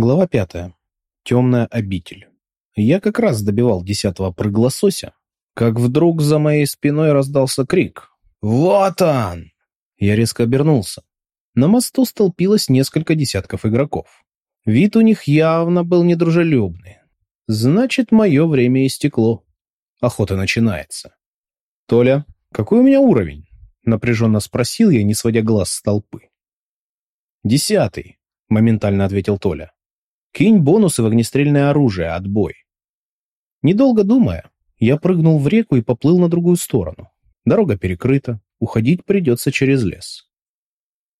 Глава пятая. Темная обитель. Я как раз добивал десятого прыглосося, как вдруг за моей спиной раздался крик. «Вот он!» Я резко обернулся. На мосту столпилось несколько десятков игроков. Вид у них явно был недружелюбный. Значит, мое время истекло. Охота начинается. «Толя, какой у меня уровень?» Напряженно спросил я, не сводя глаз с толпы. «Десятый», — моментально ответил Толя. Кинь бонусы в огнестрельное оружие, отбой. Недолго думая, я прыгнул в реку и поплыл на другую сторону. Дорога перекрыта, уходить придется через лес.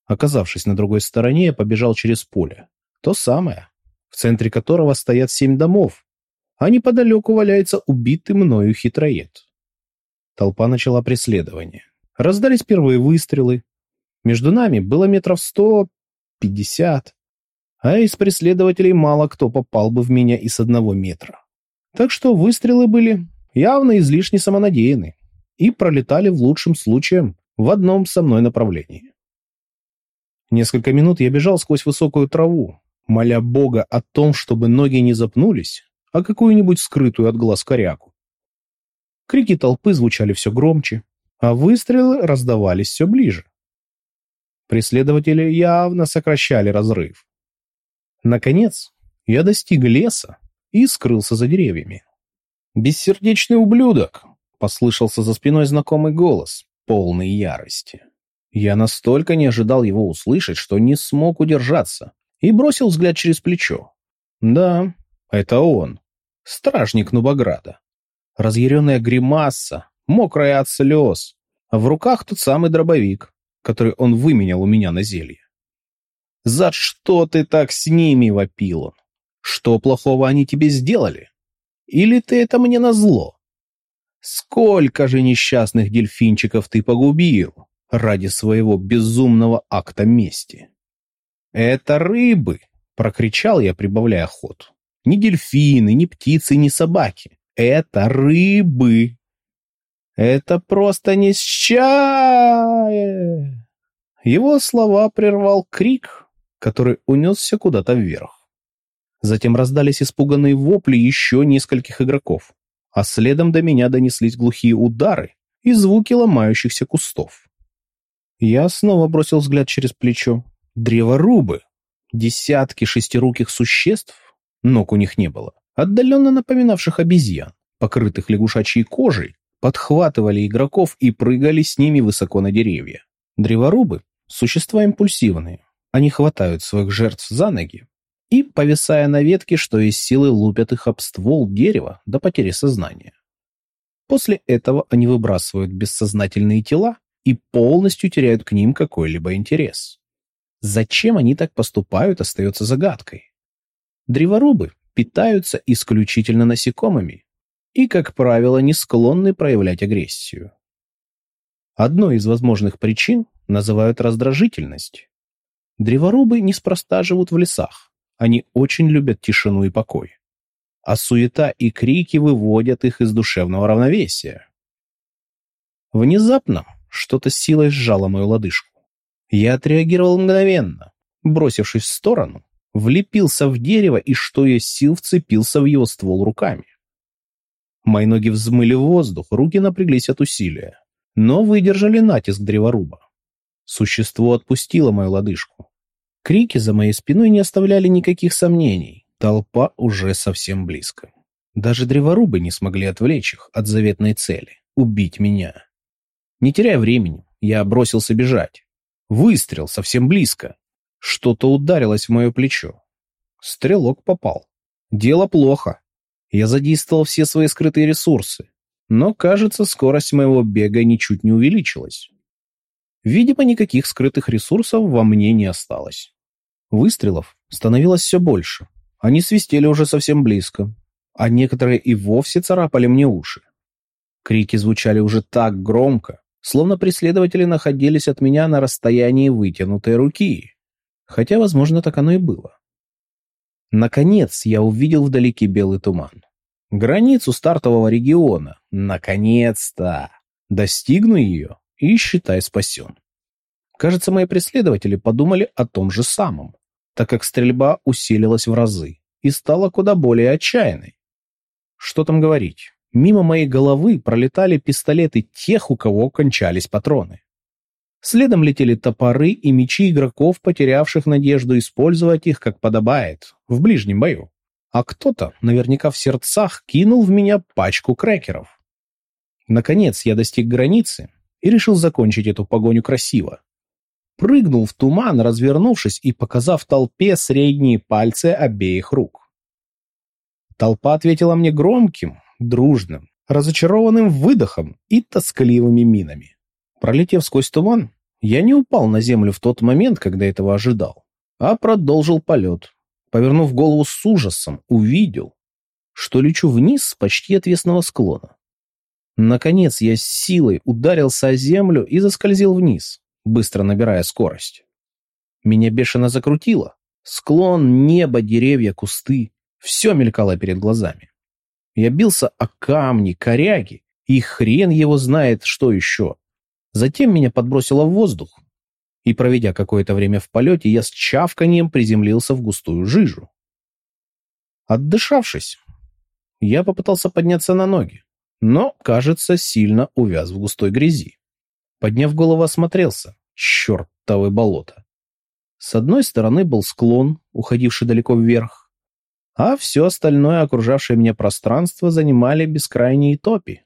Оказавшись на другой стороне, я побежал через поле. То самое, в центре которого стоят семь домов, а неподалеку валяется убитый мною хитроед. Толпа начала преследование. Раздались первые выстрелы. Между нами было метров сто пятьдесят а из преследователей мало кто попал бы в меня и с одного метра. Так что выстрелы были явно излишне самонадеяны и пролетали в лучшем случае в одном со мной направлении. Несколько минут я бежал сквозь высокую траву, моля Бога о том, чтобы ноги не запнулись, а какую-нибудь скрытую от глаз коряку. Крики толпы звучали все громче, а выстрелы раздавались все ближе. Преследователи явно сокращали разрыв. Наконец, я достиг леса и скрылся за деревьями. «Бессердечный ублюдок!» — послышался за спиной знакомый голос, полный ярости. Я настолько не ожидал его услышать, что не смог удержаться и бросил взгляд через плечо. Да, это он, стражник Нубограда. Разъяренная гримаса, мокрая от слез, в руках тот самый дробовик, который он выменял у меня на зелье. «За что ты так с ними?» — вопил. «Что плохого они тебе сделали? Или ты это мне назло? Сколько же несчастных дельфинчиков ты погубил ради своего безумного акта мести?» «Это рыбы!» — прокричал я, прибавляя ход. «Не дельфины, не птицы, не собаки. Это рыбы!» «Это просто несчастье!» Его слова прервал крик, который унесся куда-то вверх. Затем раздались испуганные вопли еще нескольких игроков, а следом до меня донеслись глухие удары и звуки ломающихся кустов. Я снова бросил взгляд через плечо. Древорубы! Десятки шестируких существ, ног у них не было, отдаленно напоминавших обезьян, покрытых лягушачьей кожей, подхватывали игроков и прыгали с ними высоко на деревья. Древорубы — существа импульсивные, они хватают своих жертв за ноги и, повисая на ветке, что из силы лупят их об ствол дерева до потери сознания. После этого они выбрасывают бессознательные тела и полностью теряют к ним какой-либо интерес. Зачем они так поступают, остается загадкой. Древорубы питаются исключительно насекомыми и, как правило, не склонны проявлять агрессию. Одной из возможных причин называют раздражительность, Древорубы неспроста живут в лесах. Они очень любят тишину и покой. А суета и крики выводят их из душевного равновесия. Внезапно что-то силой сжало мою лодыжку. Я отреагировал мгновенно, бросившись в сторону, влепился в дерево и, что есть сил, вцепился в его ствол руками. Мои ноги взмыли в воздух, руки напряглись от усилия, но выдержали натиск древоруба. Существо отпустило мою лодыжку. Крики за моей спиной не оставляли никаких сомнений. Толпа уже совсем близко. Даже древорубы не смогли отвлечь их от заветной цели — убить меня. Не теряя времени, я бросился бежать. Выстрел совсем близко. Что-то ударилось в мое плечо. Стрелок попал. Дело плохо. Я задействовал все свои скрытые ресурсы. Но, кажется, скорость моего бега ничуть не увеличилась. Видимо, никаких скрытых ресурсов во мне не осталось. Выстрелов становилось все больше. Они свистели уже совсем близко, а некоторые и вовсе царапали мне уши. Крики звучали уже так громко, словно преследователи находились от меня на расстоянии вытянутой руки. Хотя, возможно, так оно и было. Наконец я увидел вдалеке белый туман. Границу стартового региона. Наконец-то! Достигну ее, и считай спасен. Кажется, мои преследователи подумали о том же самом, так как стрельба усилилась в разы и стала куда более отчаянной. Что там говорить? Мимо моей головы пролетали пистолеты тех, у кого кончались патроны. Следом летели топоры и мечи игроков, потерявших надежду использовать их, как подобает, в ближнем бою. А кто-то, наверняка в сердцах, кинул в меня пачку крекеров. Наконец я достиг границы и решил закончить эту погоню красиво. Прыгнул в туман, развернувшись и показав толпе средние пальцы обеих рук. Толпа ответила мне громким, дружным, разочарованным выдохом и тоскливыми минами. Пролетев сквозь туман, я не упал на землю в тот момент, когда этого ожидал, а продолжил полет. Повернув голову с ужасом, увидел, что лечу вниз с почти отвесного склона. Наконец я с силой ударился о землю и заскользил вниз, быстро набирая скорость. Меня бешено закрутило. Склон, небо, деревья, кусты — все мелькало перед глазами. Я бился о камни, коряги, и хрен его знает, что еще. Затем меня подбросило в воздух, и, проведя какое-то время в полете, я с чавканием приземлился в густую жижу. Отдышавшись, я попытался подняться на ноги, но, кажется, сильно увяз в густой грязи. Подняв голову, осмотрелся. Чертовы болото. С одной стороны был склон, уходивший далеко вверх, а все остальное окружавшее меня пространство занимали бескрайние топи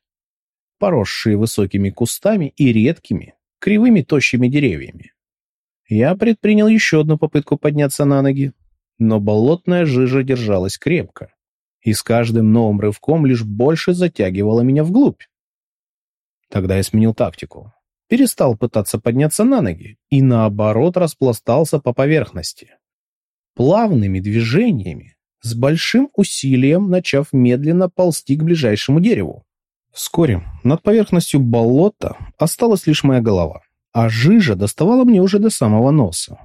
поросшие высокими кустами и редкими, кривыми тощими деревьями. Я предпринял еще одну попытку подняться на ноги, но болотная жижа держалась крепко, и с каждым новым рывком лишь больше затягивала меня вглубь. Тогда я сменил тактику. Перестал пытаться подняться на ноги и, наоборот, распластался по поверхности. Плавными движениями, с большим усилием начав медленно ползти к ближайшему дереву. Вскоре над поверхностью болота осталась лишь моя голова, а жижа доставала мне уже до самого носа.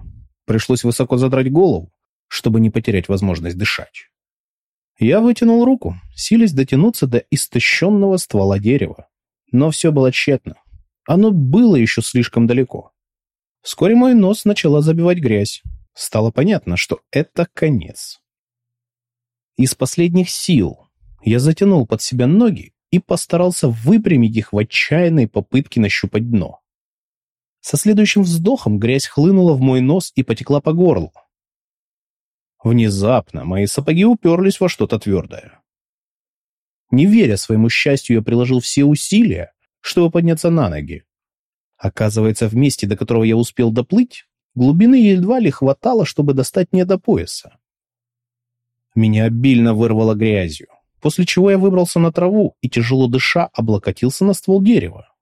Пришлось высоко задрать голову, чтобы не потерять возможность дышать. Я вытянул руку, силясь дотянуться до истощенного ствола дерева. Но все было тщетно. Оно было еще слишком далеко. Вскоре мой нос начала забивать грязь. Стало понятно, что это конец. Из последних сил я затянул под себя ноги и постарался выпрямить их в отчаянной попытке нащупать дно. Со следующим вздохом грязь хлынула в мой нос и потекла по горлу. Внезапно мои сапоги уперлись во что-то твердое. Не веря своему счастью, я приложил все усилия, чтобы подняться на ноги. Оказывается, в месте, до которого я успел доплыть, глубины едва ли хватало, чтобы достать мне до пояса. Меня обильно вырвало грязью после чего я выбрался на траву и, тяжело дыша, облокотился на ствол дерева.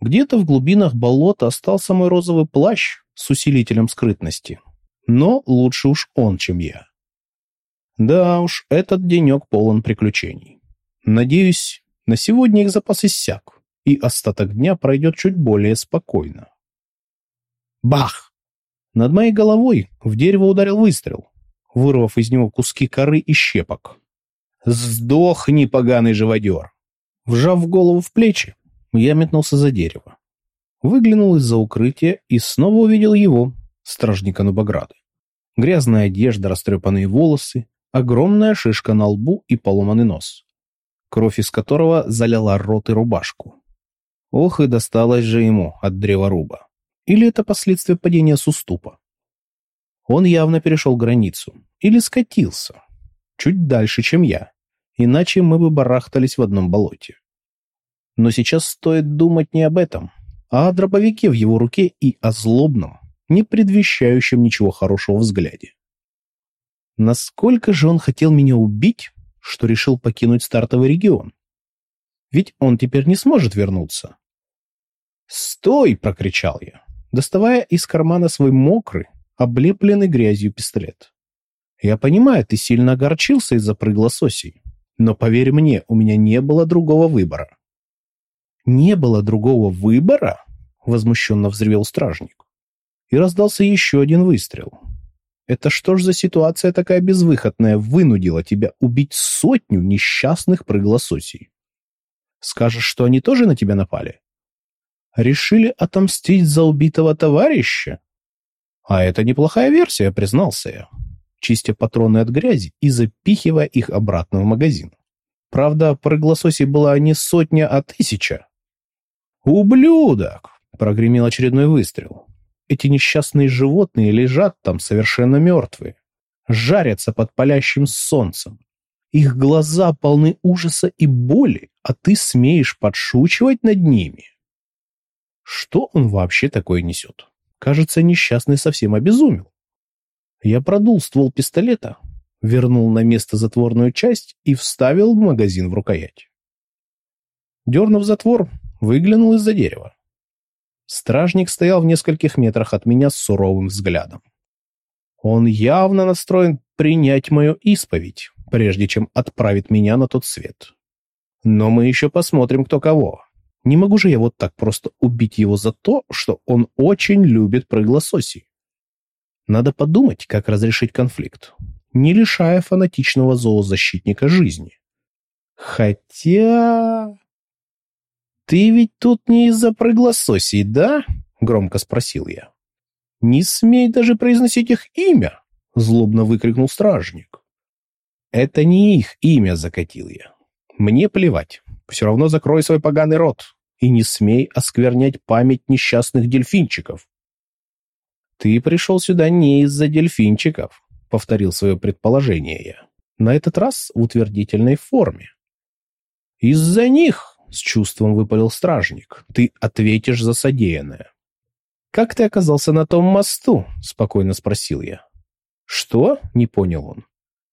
Где-то в глубинах болота остался мой розовый плащ с усилителем скрытности, но лучше уж он, чем я. Да уж, этот денек полон приключений. Надеюсь, на сегодня их запас иссяк, и остаток дня пройдет чуть более спокойно. Бах! Над моей головой в дерево ударил выстрел, вырвав из него куски коры и щепок. «Сдохни, поганый живодер!» Вжав голову в плечи, я метнулся за дерево. Выглянул из-за укрытия и снова увидел его, стражника Нубаграда. Грязная одежда, растрепанные волосы, огромная шишка на лбу и поломанный нос, кровь из которого заляла рот и рубашку. Ох и досталось же ему от древоруба. Или это последствия падения с уступа? Он явно перешел границу. Или скатился чуть дальше, чем я, иначе мы бы барахтались в одном болоте. Но сейчас стоит думать не об этом, а о дробовике в его руке и о злобном, не предвещающем ничего хорошего взгляде. Насколько же он хотел меня убить, что решил покинуть стартовый регион? Ведь он теперь не сможет вернуться. «Стой!» — прокричал я, доставая из кармана свой мокрый, облепленный грязью пистолет. Я понимаю, ты сильно огорчился из-за прыг-лососей. Но поверь мне, у меня не было другого выбора. Не было другого выбора? Возмущенно взревел стражник. И раздался еще один выстрел. Это что ж за ситуация такая безвыходная вынудила тебя убить сотню несчастных прыг-лососей? Скажешь, что они тоже на тебя напали? Решили отомстить за убитого товарища? А это неплохая версия, признался я, чистя патроны от грязи и запихивая их обратно в магазин. Правда, прыглососей была не сотня, а тысяча. «Ублюдок!» — прогремел очередной выстрел. Эти несчастные животные лежат там совершенно мертвые, жарятся под палящим солнцем. Их глаза полны ужаса и боли, а ты смеешь подшучивать над ними. Что он вообще такое несет? Кажется, несчастный совсем обезумел. Я продул ствол пистолета, вернул на место затворную часть и вставил магазин в рукоять. Дернув затвор, выглянул из-за дерева. Стражник стоял в нескольких метрах от меня с суровым взглядом. Он явно настроен принять мою исповедь, прежде чем отправить меня на тот свет. Но мы еще посмотрим, кто кого. Не могу же я вот так просто убить его за то, что он очень любит прыглососи. Надо подумать, как разрешить конфликт, не лишая фанатичного зоозащитника жизни. Хотя... «Ты ведь тут не из-за прыглососей, да?» — громко спросил я. «Не смей даже произносить их имя!» — злобно выкрикнул стражник. «Это не их имя», — закатил я. «Мне плевать. Все равно закрой свой поганый рот и не смей осквернять память несчастных дельфинчиков». «Ты пришел сюда не из-за дельфинчиков», — повторил свое предположение я. На этот раз в утвердительной форме. «Из-за них!» — с чувством выпалил стражник. «Ты ответишь за содеянное». «Как ты оказался на том мосту?» — спокойно спросил я. «Что?» — не понял он.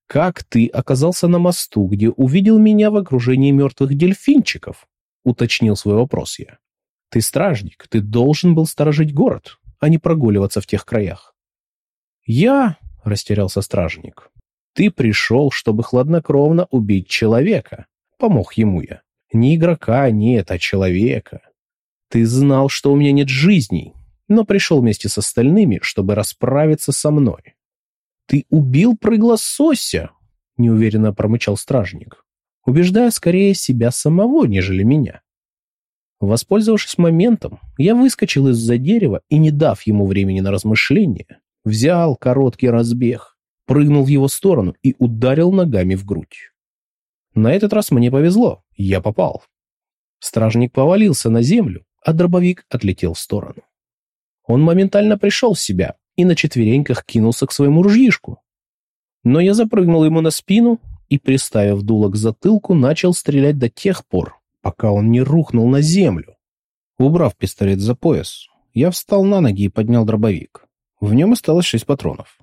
«Как ты оказался на мосту, где увидел меня в окружении мертвых дельфинчиков?» — уточнил свой вопрос я. «Ты стражник, ты должен был сторожить город, а не прогуливаться в тех краях». «Я?» — растерялся стражник. «Ты пришел, чтобы хладнокровно убить человека», — помог ему я. «Не игрока, нет, а человека. Ты знал, что у меня нет жизней, но пришел вместе с остальными, чтобы расправиться со мной. «Ты убил прыглосося!» — неуверенно промычал стражник, убеждая скорее себя самого, нежели меня. Воспользовавшись моментом, я выскочил из-за дерева и, не дав ему времени на размышление, взял короткий разбег, прыгнул в его сторону и ударил ногами в грудь. На этот раз мне повезло, я попал. Стражник повалился на землю, а дробовик отлетел в сторону. Он моментально пришел в себя и на четвереньках кинулся к своему ружьишку. Но я запрыгнул ему на спину и, приставив дуло к затылку, начал стрелять до тех пор, пока он не рухнул на землю. Убрав пистолет за пояс, я встал на ноги и поднял дробовик. В нем осталось шесть патронов.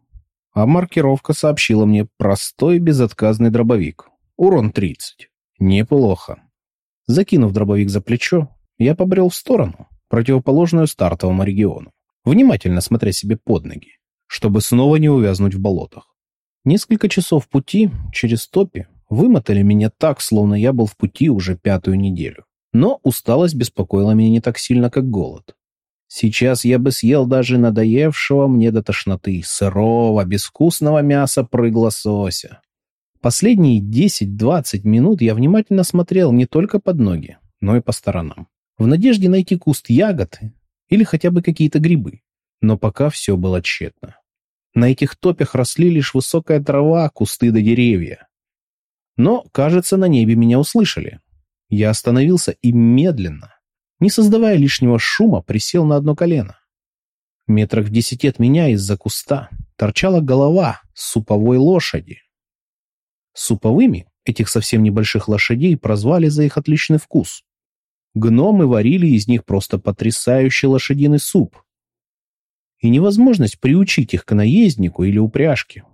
А маркировка сообщила мне простой безотказный дробовик. Урон 30. Неплохо. Закинув дробовик за плечо, я побрел в сторону, противоположную стартовому региону внимательно смотря себе под ноги, чтобы снова не увязнуть в болотах. Несколько часов пути через топи вымотали меня так, словно я был в пути уже пятую неделю. Но усталость беспокоила меня не так сильно, как голод. Сейчас я бы съел даже надоевшего мне до тошноты сырого, безвкусного мяса прыг-лосося. Последние 10-20 минут я внимательно смотрел не только под ноги, но и по сторонам. В надежде найти куст ягод или хотя бы какие-то грибы. Но пока все было тщетно. На этих топях росли лишь высокая трава, кусты да деревья. Но, кажется, на небе меня услышали. Я остановился и медленно, не создавая лишнего шума, присел на одно колено. Метрах в десяти от меня из-за куста торчала голова суповой лошади. Суповыми этих совсем небольших лошадей прозвали за их отличный вкус. Гномы варили из них просто потрясающий лошадиный суп. И невозможность приучить их к наезднику или упряжке.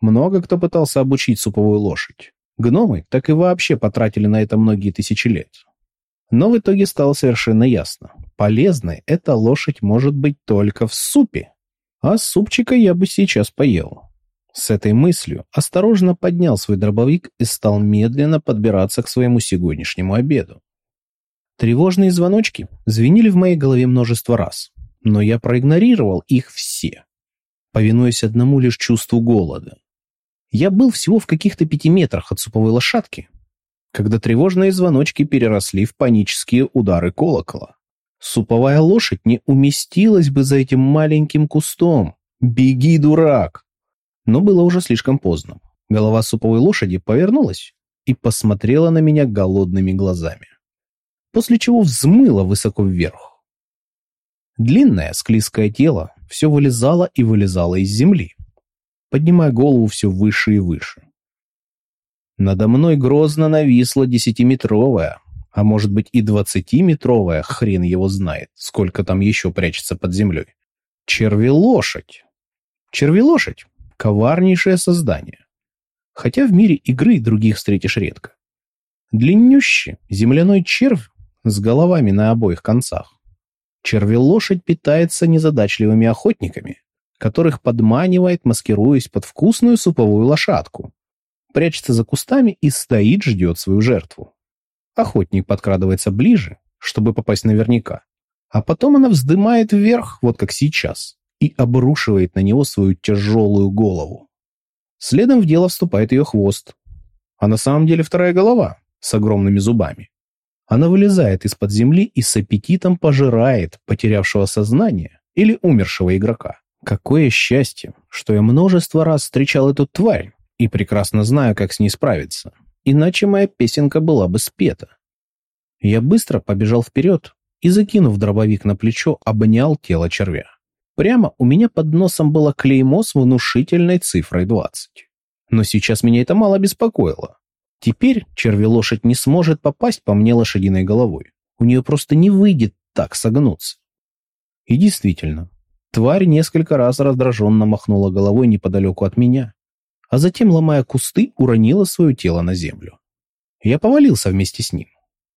Много кто пытался обучить суповую лошадь. Гномы так и вообще потратили на это многие тысячи лет. Но в итоге стало совершенно ясно. Полезной эта лошадь может быть только в супе. А супчика я бы сейчас поел. С этой мыслью осторожно поднял свой дробовик и стал медленно подбираться к своему сегодняшнему обеду. Тревожные звоночки звенели в моей голове множество раз, но я проигнорировал их все, повинуясь одному лишь чувству голода. Я был всего в каких-то пяти метрах от суповой лошадки, когда тревожные звоночки переросли в панические удары колокола. Суповая лошадь не уместилась бы за этим маленьким кустом. Беги, дурак! Но было уже слишком поздно. Голова суповой лошади повернулась и посмотрела на меня голодными глазами. После чего взмыла высоко вверх. Длинное склизкое тело все вылезало и вылезало из земли, поднимая голову все выше и выше. Надо мной грозно нависла десятиметровая, а может быть и двадцатиметровая, хрен его знает, сколько там еще прячется под землей. Червелошадь. Червелошадь — коварнейшее создание. Хотя в мире игры других встретишь редко. Длиннющий земляной червь с головами на обоих концах. Червелошадь питается незадачливыми охотниками, которых подманивает, маскируясь под вкусную суповую лошадку. Прячется за кустами и стоит, ждет свою жертву. Охотник подкрадывается ближе, чтобы попасть наверняка. А потом она вздымает вверх, вот как сейчас, и обрушивает на него свою тяжелую голову. Следом в дело вступает ее хвост. А на самом деле вторая голова с огромными зубами. Она вылезает из-под земли и с аппетитом пожирает потерявшего сознание или умершего игрока. Какое счастье, что я множество раз встречал эту тварь и прекрасно знаю, как с ней справиться иначе моя песенка была бы спета. Я быстро побежал вперед и, закинув дробовик на плечо, обнял тело червя. Прямо у меня под носом было клеймо с внушительной цифрой 20. Но сейчас меня это мало беспокоило. Теперь червелошадь не сможет попасть по мне лошадиной головой. У нее просто не выйдет так согнуться. И действительно, тварь несколько раз раздраженно махнула головой неподалеку от меня, а затем, ломая кусты, уронила свое тело на землю. Я повалился вместе с ним.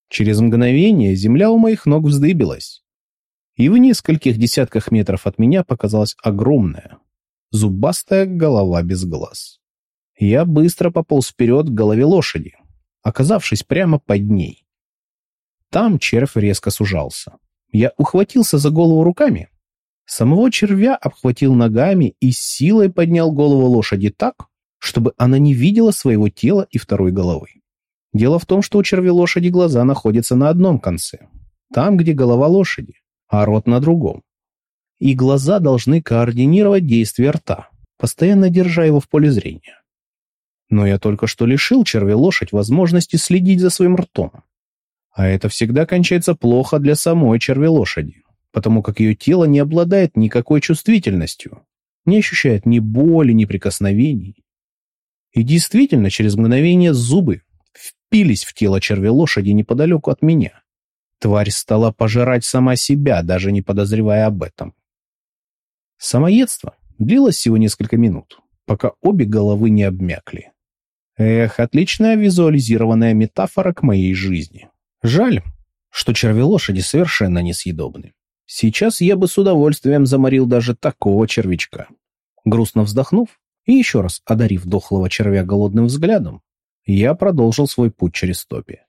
Через мгновение земля у моих ног вздыбилась. И в нескольких десятках метров от меня показалась огромная, зубастая голова без глаз. Я быстро пополз вперед к голове лошади, оказавшись прямо под ней. Там червь резко сужался. Я ухватился за голову руками. Самого червя обхватил ногами и силой поднял голову лошади так, чтобы она не видела своего тела и второй головы. Дело в том, что у червелошади глаза находятся на одном конце, там, где голова лошади, а рот на другом. И глаза должны координировать действия рта, постоянно держа его в поле зрения. Но я только что лишил червелошадь возможности следить за своим ртом. А это всегда кончается плохо для самой червелошади, потому как ее тело не обладает никакой чувствительностью, не ощущает ни боли, ни прикосновений. И действительно, через мгновение зубы впились в тело червелошади неподалеку от меня. Тварь стала пожирать сама себя, даже не подозревая об этом. Самоедство длилось всего несколько минут, пока обе головы не обмякли. Эх, отличная визуализированная метафора к моей жизни. Жаль, что червелошади совершенно несъедобны. Сейчас я бы с удовольствием заморил даже такого червячка. Грустно вздохнув, и еще раз одарив дохлого червя голодным взглядом, я продолжил свой путь через топи.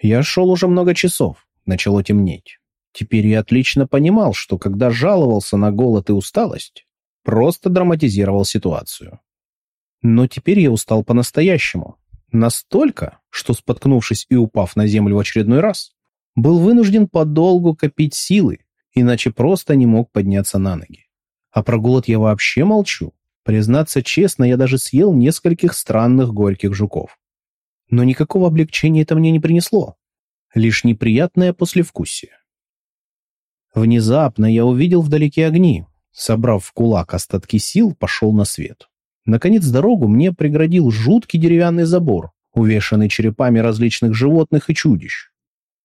Я шел уже много часов, начало темнеть. Теперь я отлично понимал, что когда жаловался на голод и усталость, просто драматизировал ситуацию. Но теперь я устал по-настоящему. Настолько, что, споткнувшись и упав на землю в очередной раз, был вынужден подолгу копить силы, иначе просто не мог подняться на ноги. А про голод я вообще молчу. Признаться честно, я даже съел нескольких странных горьких жуков. Но никакого облегчения это мне не принесло. Лишь неприятное послевкусие. Внезапно я увидел вдалеке огни. Собрав в кулак остатки сил, пошел на свет. Наконец дорогу мне преградил жуткий деревянный забор, увешанный черепами различных животных и чудищ.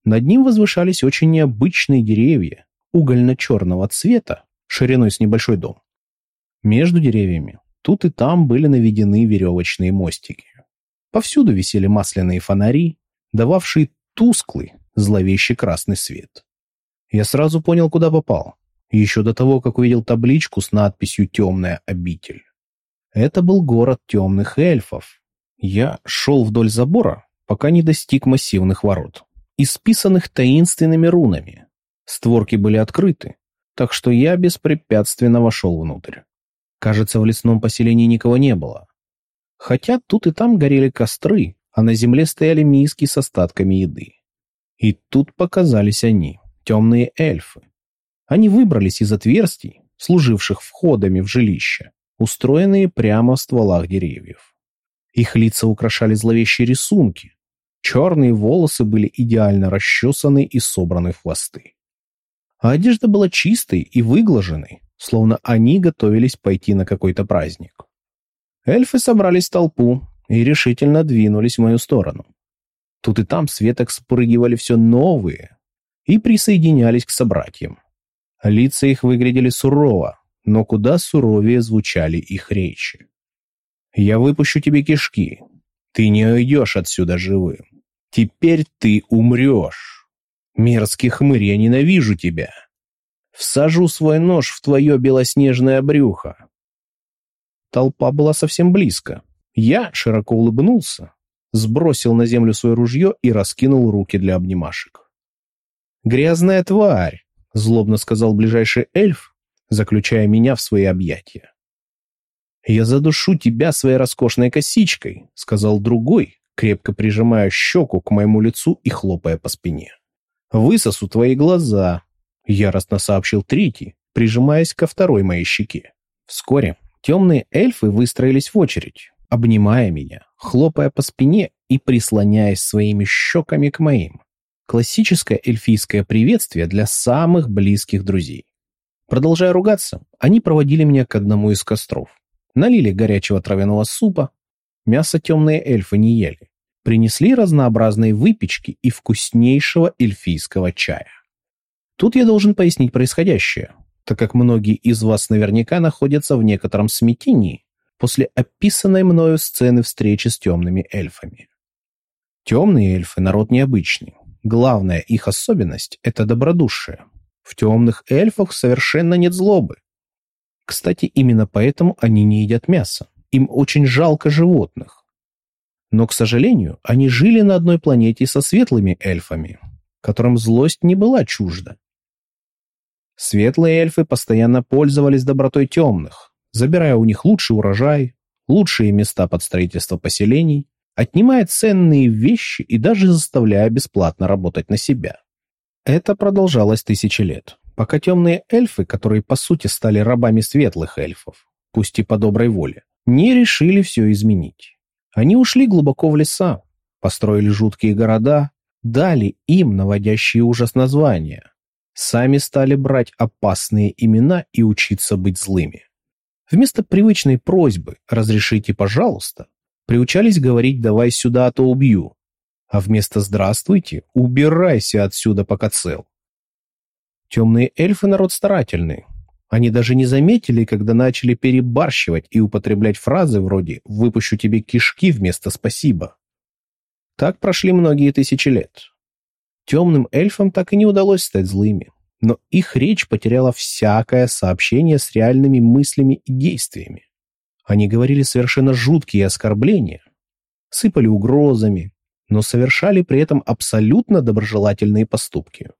Над ним возвышались очень необычные деревья, угольно-черного цвета, шириной с небольшой дом. Между деревьями тут и там были наведены веревочные мостики. Повсюду висели масляные фонари, дававшие тусклый, зловещий красный свет. Я сразу понял, куда попал, еще до того, как увидел табличку с надписью «Темная обитель». Это был город темных эльфов. Я шел вдоль забора, пока не достиг массивных ворот, исписанных таинственными рунами. Створки были открыты, так что я беспрепятственно вошел внутрь. Кажется, в лесном поселении никого не было. Хотя тут и там горели костры, а на земле стояли миски с остатками еды. И тут показались они, темные эльфы. Они выбрались из отверстий, служивших входами в жилище, устроенные прямо в стволах деревьев. Их лица украшали зловещие рисунки. Черные волосы были идеально расчесаны и собраны в хвосты. А одежда была чистой и выглаженной, словно они готовились пойти на какой-то праздник. Эльфы собрались в толпу и решительно двинулись в мою сторону. Тут и там с веток спрыгивали все новые и присоединялись к собратьям. Лица их выглядели сурово, но куда суровее звучали их речи. «Я выпущу тебе кишки. Ты не уйдешь отсюда живым. Теперь ты умрешь. Мерзкий хмырь, я ненавижу тебя. Всажу свой нож в твое белоснежное брюхо». Толпа была совсем близко. Я широко улыбнулся, сбросил на землю свое ружье и раскинул руки для обнимашек. «Грязная тварь!» — злобно сказал ближайший эльф, заключая меня в свои объятия. «Я задушу тебя своей роскошной косичкой», — сказал другой, крепко прижимая щеку к моему лицу и хлопая по спине. «Высосу твои глаза», — яростно сообщил третий, прижимаясь ко второй моей щеке. Вскоре темные эльфы выстроились в очередь, обнимая меня, хлопая по спине и прислоняясь своими щеками к моим. Классическое эльфийское приветствие для самых близких друзей. Продолжая ругаться, они проводили меня к одному из костров. Налили горячего травяного супа. Мясо темные эльфы не ели. Принесли разнообразные выпечки и вкуснейшего эльфийского чая. Тут я должен пояснить происходящее, так как многие из вас наверняка находятся в некотором смятении после описанной мною сцены встречи с темными эльфами. Темные эльфы – народ необычный. Главная их особенность – это добродушие. В темных эльфах совершенно нет злобы. Кстати, именно поэтому они не едят мясо. Им очень жалко животных. Но, к сожалению, они жили на одной планете со светлыми эльфами, которым злость не была чужда. Светлые эльфы постоянно пользовались добротой темных, забирая у них лучший урожай, лучшие места под строительство поселений, отнимая ценные вещи и даже заставляя бесплатно работать на себя. Это продолжалось тысячи лет, пока темные эльфы, которые по сути стали рабами светлых эльфов, пусть и по доброй воле, не решили все изменить. Они ушли глубоко в леса, построили жуткие города, дали им наводящие ужас названия, сами стали брать опасные имена и учиться быть злыми. Вместо привычной просьбы «разрешите, пожалуйста» приучались говорить «давай сюда, а то убью», а вместо «здравствуйте» убирайся отсюда, пока цел. Темные эльфы народ старательный. Они даже не заметили, когда начали перебарщивать и употреблять фразы вроде «выпущу тебе кишки» вместо «спасибо». Так прошли многие тысячи лет. Темным эльфам так и не удалось стать злыми но их речь потеряла всякое сообщение с реальными мыслями и действиями. Они говорили совершенно жуткие оскорбления, сыпали угрозами, но совершали при этом абсолютно доброжелательные поступки.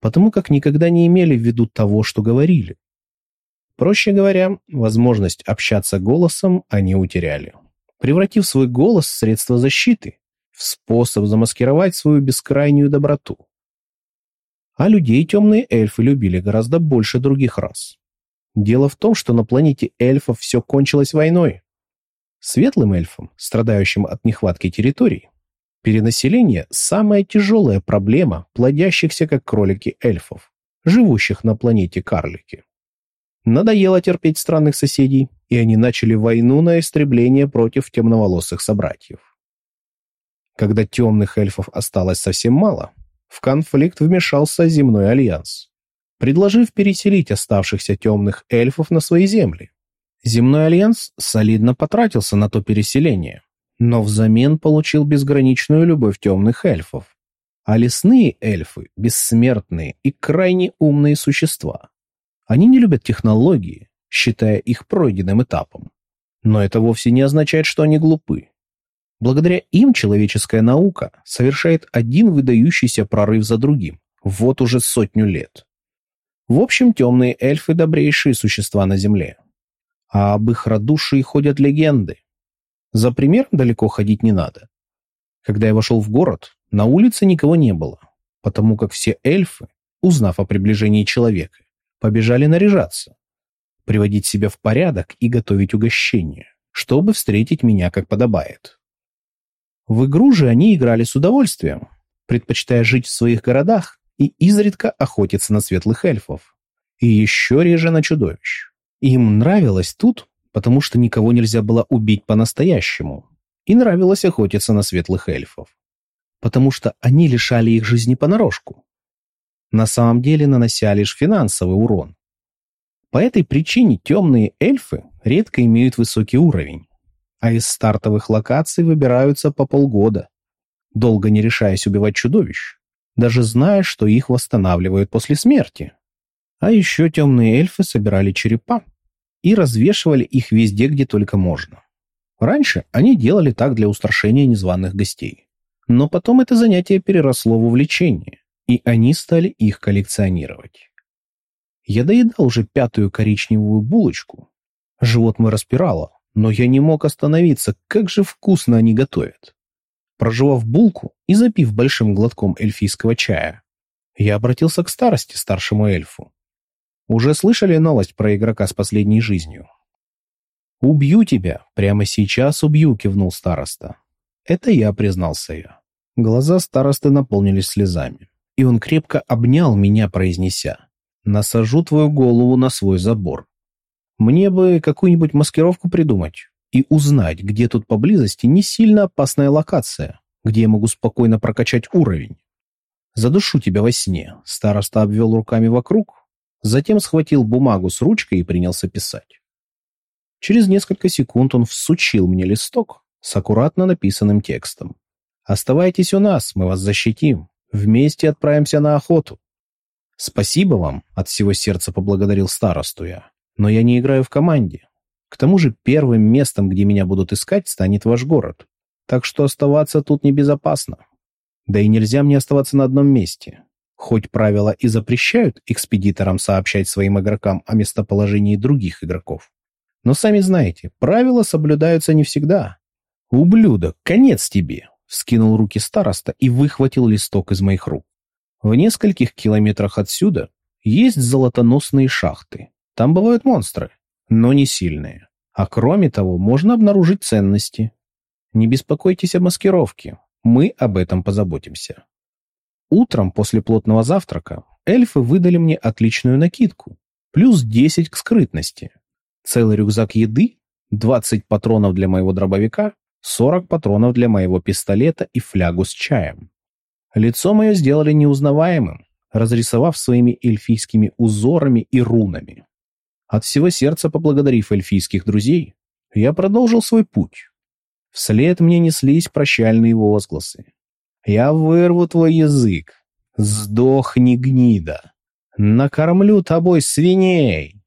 Потому как никогда не имели в виду того, что говорили. Проще говоря, возможность общаться голосом они утеряли, превратив свой голос в средство защиты, способ замаскировать свою бескрайнюю доброту а людей темные эльфы любили гораздо больше других рас. Дело в том, что на планете эльфов все кончилось войной. Светлым эльфам, страдающим от нехватки территорий, перенаселение – самая тяжелая проблема плодящихся как кролики эльфов, живущих на планете карлики. Надоело терпеть странных соседей, и они начали войну на истребление против темноволосых собратьев. Когда темных эльфов осталось совсем мало, в конфликт вмешался Земной Альянс, предложив переселить оставшихся темных эльфов на свои земли. Земной Альянс солидно потратился на то переселение, но взамен получил безграничную любовь темных эльфов. А лесные эльфы – бессмертные и крайне умные существа. Они не любят технологии, считая их пройденным этапом. Но это вовсе не означает, что они глупы. Благодаря им человеческая наука совершает один выдающийся прорыв за другим, вот уже сотню лет. В общем, темные эльфы – добрейшие существа на Земле. А об их радушии ходят легенды. За пример далеко ходить не надо. Когда я вошел в город, на улице никого не было, потому как все эльфы узнав о приближении человека, побежали наряжаться, приводить себя в порядок и готовить угощение, чтобы встретить меня как подобает. В игру же они играли с удовольствием, предпочитая жить в своих городах и изредка охотиться на светлых эльфов, и еще реже на чудовищ. Им нравилось тут, потому что никого нельзя было убить по-настоящему, и нравилось охотиться на светлых эльфов, потому что они лишали их жизни понарошку. На самом деле нанося лишь финансовый урон. По этой причине темные эльфы редко имеют высокий уровень, а из стартовых локаций выбираются по полгода, долго не решаясь убивать чудовищ, даже зная, что их восстанавливают после смерти. А еще темные эльфы собирали черепа и развешивали их везде, где только можно. Раньше они делали так для устрашения незваных гостей. Но потом это занятие переросло в увлечение, и они стали их коллекционировать. Я доедал уже пятую коричневую булочку. Живот мой распирало, но я не мог остановиться, как же вкусно они готовят. Прожевав булку и запив большим глотком эльфийского чая, я обратился к старости, старшему эльфу. Уже слышали новость про игрока с последней жизнью? «Убью тебя! Прямо сейчас убью!» — кивнул староста. «Это я», — признался я. Глаза старосты наполнились слезами, и он крепко обнял меня, произнеся. «Насажу твою голову на свой забор. Мне бы какую-нибудь маскировку придумать и узнать, где тут поблизости не сильно опасная локация, где я могу спокойно прокачать уровень. Задушу тебя во сне», — староста обвел руками вокруг, Затем схватил бумагу с ручкой и принялся писать. Через несколько секунд он всучил мне листок с аккуратно написанным текстом. «Оставайтесь у нас, мы вас защитим. Вместе отправимся на охоту». «Спасибо вам», — от всего сердца поблагодарил старосту я. «Но я не играю в команде. К тому же первым местом, где меня будут искать, станет ваш город. Так что оставаться тут небезопасно. Да и нельзя мне оставаться на одном месте. Хоть правила и запрещают экспедиторам сообщать своим игрокам о местоположении других игроков. Но сами знаете, правила соблюдаются не всегда. «Ублюдок, конец тебе!» — вскинул руки староста и выхватил листок из моих рук. В нескольких километрах отсюда есть золотоносные шахты. Там бывают монстры, но не сильные. А кроме того, можно обнаружить ценности. Не беспокойтесь о маскировке, мы об этом позаботимся. Утром после плотного завтрака эльфы выдали мне отличную накидку, плюс 10 к скрытности, целый рюкзак еды, 20 патронов для моего дробовика, 40 патронов для моего пистолета и флягу с чаем. Лицо мое сделали неузнаваемым, разрисовав своими эльфийскими узорами и рунами. От всего сердца поблагодарив эльфийских друзей, я продолжил свой путь. Вслед мне неслись прощальные возгласы. Я вырву твой язык. Сдохни, гнида. Накормлю тобой свиней.